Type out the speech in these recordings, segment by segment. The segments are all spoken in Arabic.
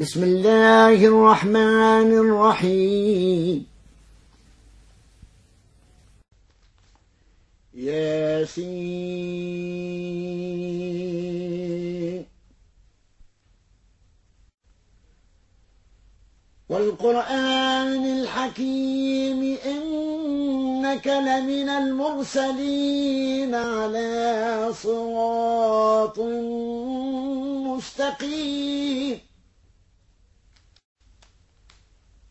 بسم الله الرحمن الرحيم. ياسين. والقرآن الحكيم إنك لمن المرسلين على صراط مستقيم.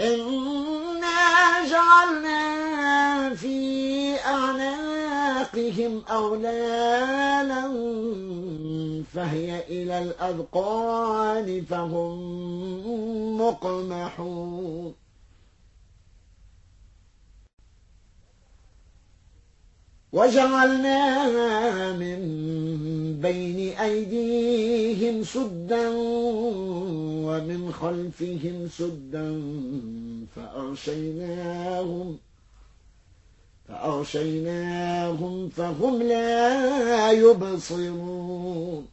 إنا جعلنا في أعناقهم أغلالا فهي إلى الأذقان فهم مقمحون وجعلنا من بين أيديهم سدا ومن خلفهم سدا فأغشيناهم فأغشيناهم فهم لا يبصرون.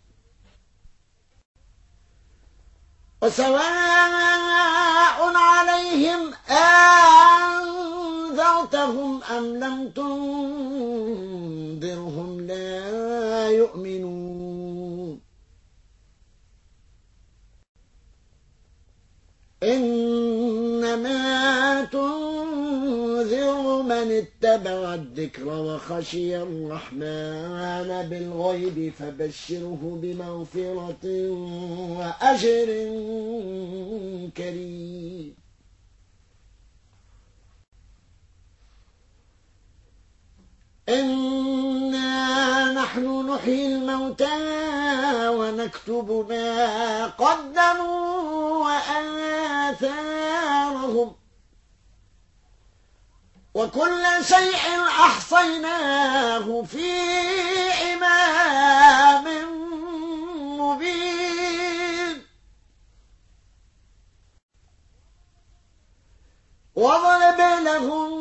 وسواء عليهم أنذرتهم أم لم تنذرهم لا يؤمنون إنما تنذر من اتبع الذكر وخشي الرحمن بالغيب فبشره بمغفرة وأجر كريم إنا نحن نحيي الموتى ونكتب ما قدموا وآثارهم. وكل شيء أحصيناه في إمام مبين. واضرب لهم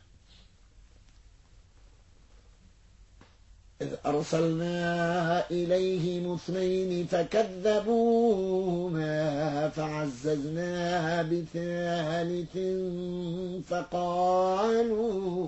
إذ أرسلنا إليهم اثنين فكذبوهما فعززنا بثالث فقالوا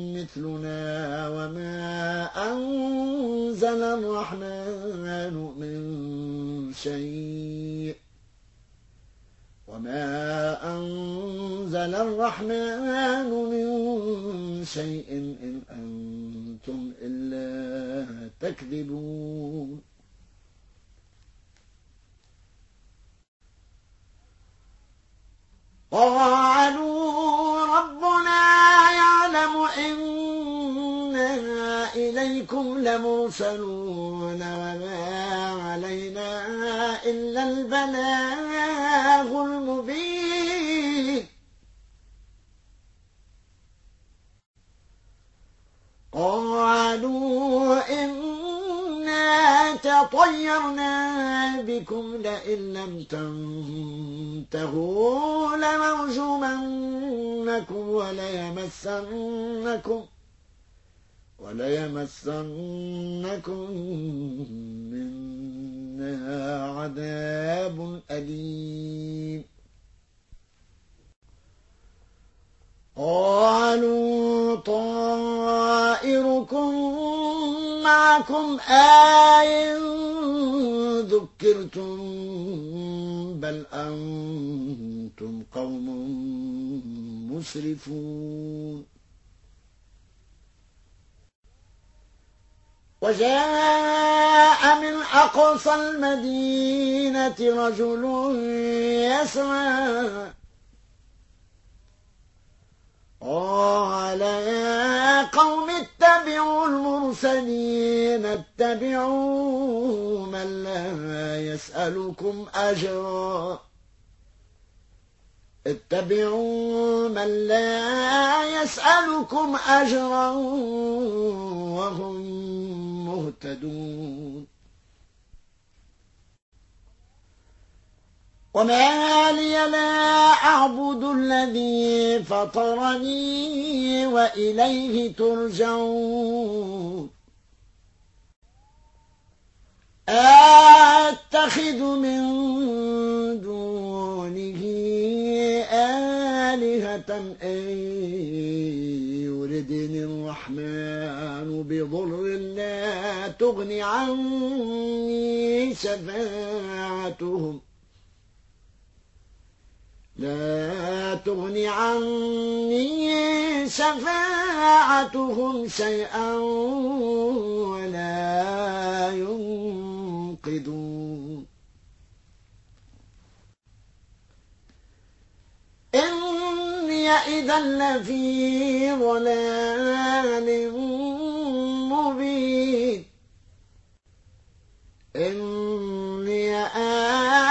مثلنا وما أنزل الرحمن من شيء. وما أنزل الرحمن من شيء إن أنتم إلا تكذبون. قالوا ربنا يعلم إنا إليكم لمرسلون وما علينا إلا البلاغ المبين. قالوا إنا تطيرنا بكم لئن لم تنتهوا لنرجمنكم وليمسنكم وليمسنكم منها عذاب أليم. قالوا طائركم معكم آي ذكرتم بل أنتم قوم مسرفون. وجاء من أقصى المدينة رجل يسعى. قال اتبعوا المرسلين اتبعوا من لا يسألكم أجرا. اتبعوا من لا يسألكم أجرا وهم مهتدون. وما لي لا أعبد الذي فطرني وإليه ترجعون أتخذ من دونه آلهة أن يردني الرحمن بضر لا تغن عني شفاعتهم لا تغن عني شفاعتهم شيئا ولا ينقذون. إني إذا لفي ضلال مبين. إني آمنت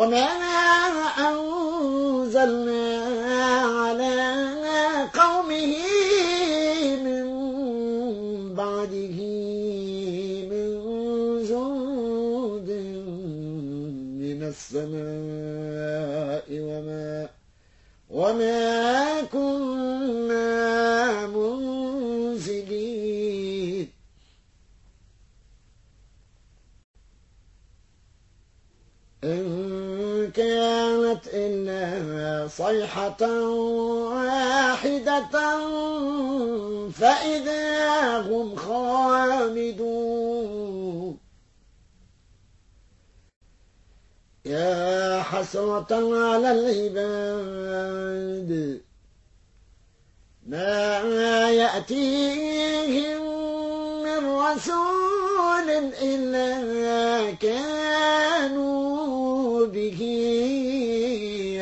وما أنزلنا على قومه من بعده من جند من السماء وما وما صيحة واحدة فإذا هم خامدون. يا حسرة على العباد ما يأتيهم من رسول إلا كانوا به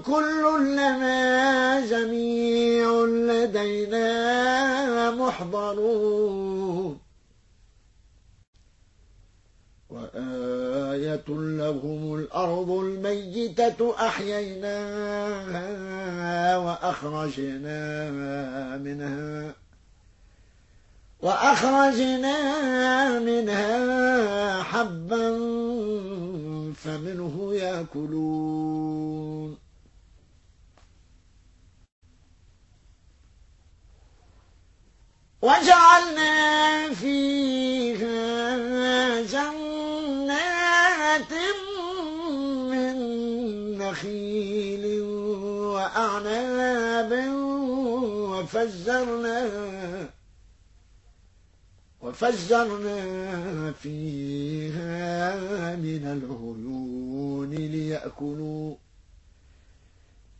كل لما جميع لدينا محضرون. وآية لهم الأرض الميتة أحييناها وأخرجنا منها وأخرجنا منها حبا فمنه يأكلون. وجعلنا فيها جنات من نخيل وأعناب وفجرنا وفجرنا فيها من العيون ليأكلوا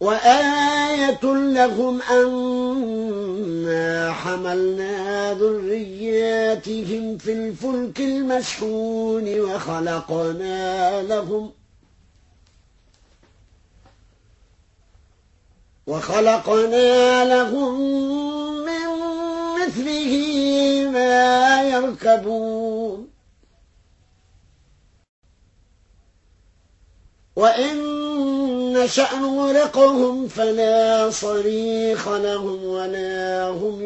وآية لهم أنا حملنا ذرياتهم في الفلك المشحون وخلقنا لهم وخلقنا لهم من مثله ما يركبون. وإن نشأ نغرقهم فلا صريخ لهم ولا هم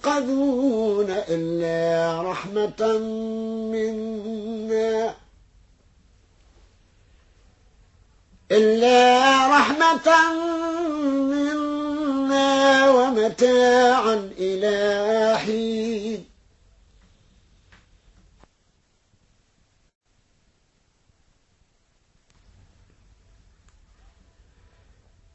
ينقذون إلا رحمة منا. إلا رحمة منا ومتاعا إلى حين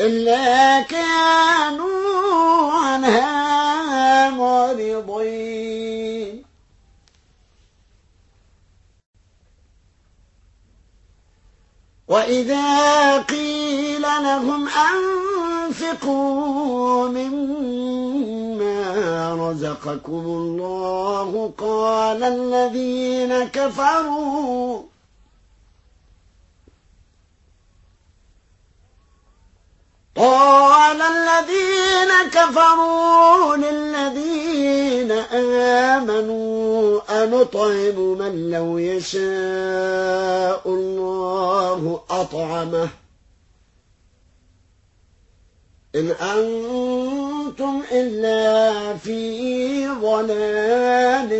إلا كانوا عنها معرضين. وإذا قيل لهم أنفقوا مما رزقكم الله قال الذين كفروا قال الذين كفروا للذين آمنوا أنطعم من لو يشاء الله أطعمه. إن أنتم إلا في ضلال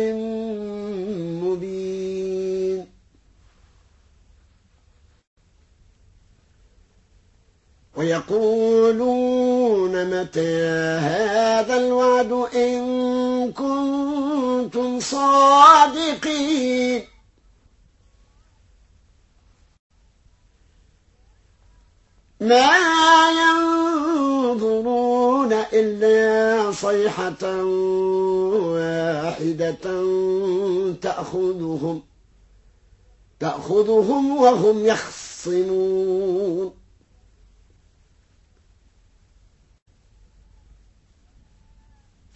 ويقولون متى هذا الوعد إن كنتم صادقين؟ ما ينظرون إلا صيحة واحدة تأخذهم تأخذهم وهم يخصمون.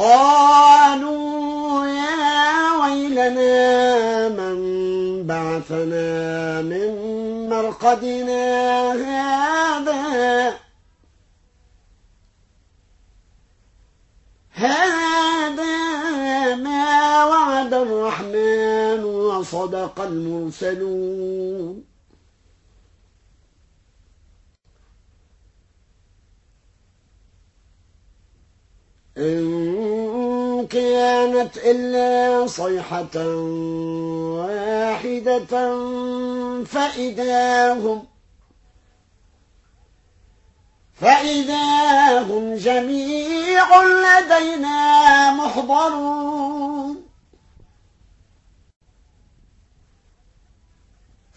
قالوا يا ويلنا من بعثنا من مرقدنا هذا؟ هذا ما وعد الرحمن وصدق المرسلون. إن كانت إلا صيحة واحدة فإذا هم فإذا هم جميع لدينا محضرون.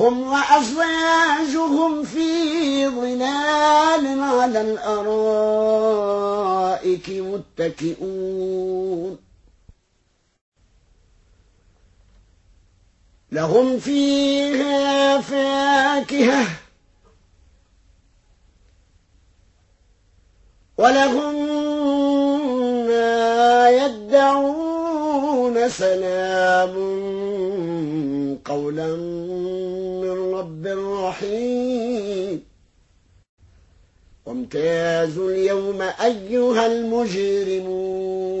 هم وأزواجهم في ظلال على الأرائك متكئون. لهم فيها فاكهة ولهم ما يدعون سلام قولا من رب رحيم. وامتازوا اليوم أيها المجرمون.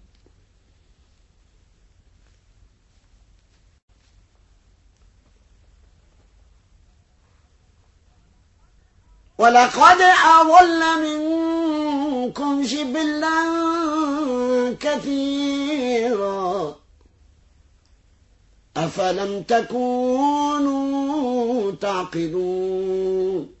ولقد أضل منكم جبلا كثيرا. أفلم تكونوا تعقلون؟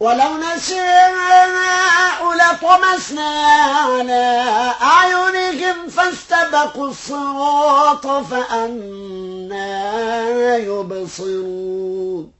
ولو نشاء لطمسنا على أعينهم فاستبقوا الصراط فأنا يبصرون.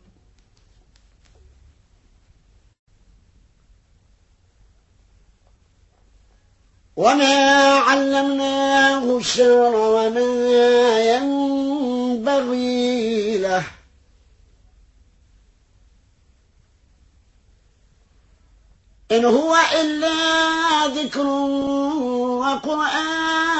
وما علمناه الشعر وما ينبغي له إن هو إلا ذكر وقرآن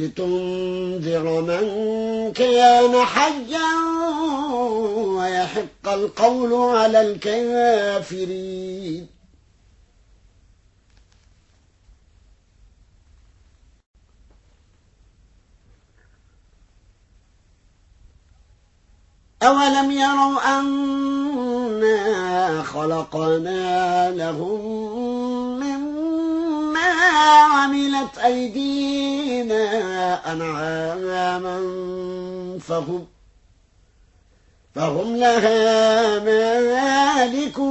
لتنذر من كان حيا ويحق القول على الكافرين. أولم يروا أنا خلقنا لهم عملت أيدينا أنعاما فهم فهم لها مالكون.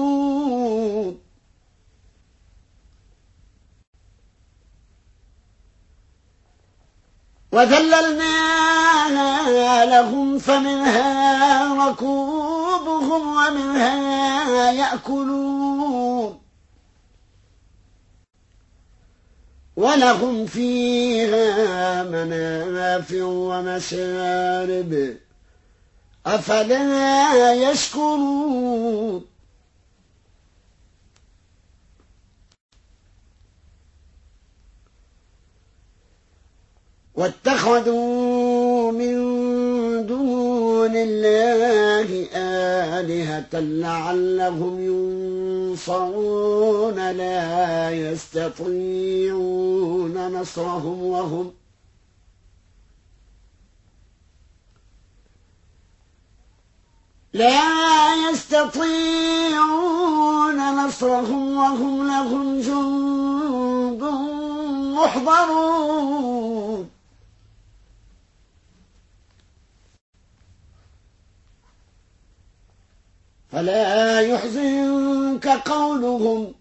وذللناها لهم فمنها ركوبهم ومنها يأكلون. ولهم فيها منافع ومشارب. أفلا يشكرون؟ واتخذوا دون الله آلهة لعلهم ينصرون لا يستطيعون نصرهم وهم لا يستطيعون نصرهم وهم لهم جند محضرون. فلا يحزنك قولهم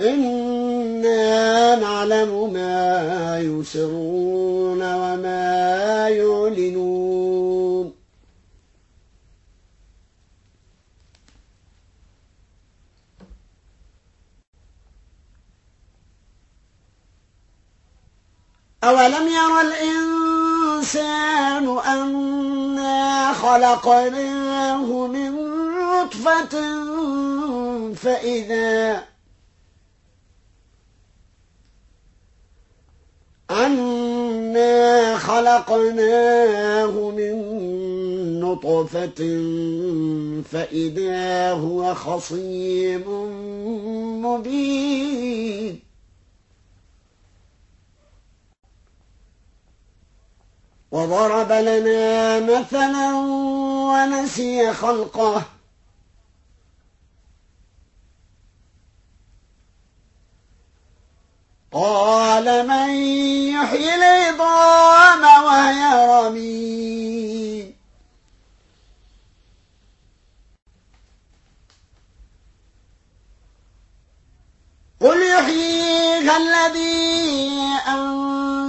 إنا نعلم ما يسرون وما يعلنون. أولم ير الإنسان خلقناه من نطفة فإذا أنا خلقناه من نطفة فإذا هو خصيم مبين. وضرب لنا مثلا ونسي خلقه. قال من يحيي العظام وهي رميم قل يحييها الذي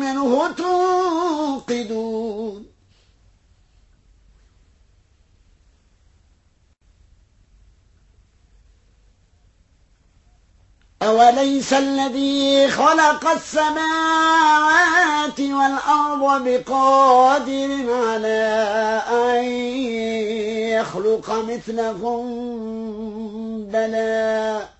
منه توقدون. أوليس الذي خلق السماوات والأرض بقادر على أن يخلق مثلهم؟ بلى.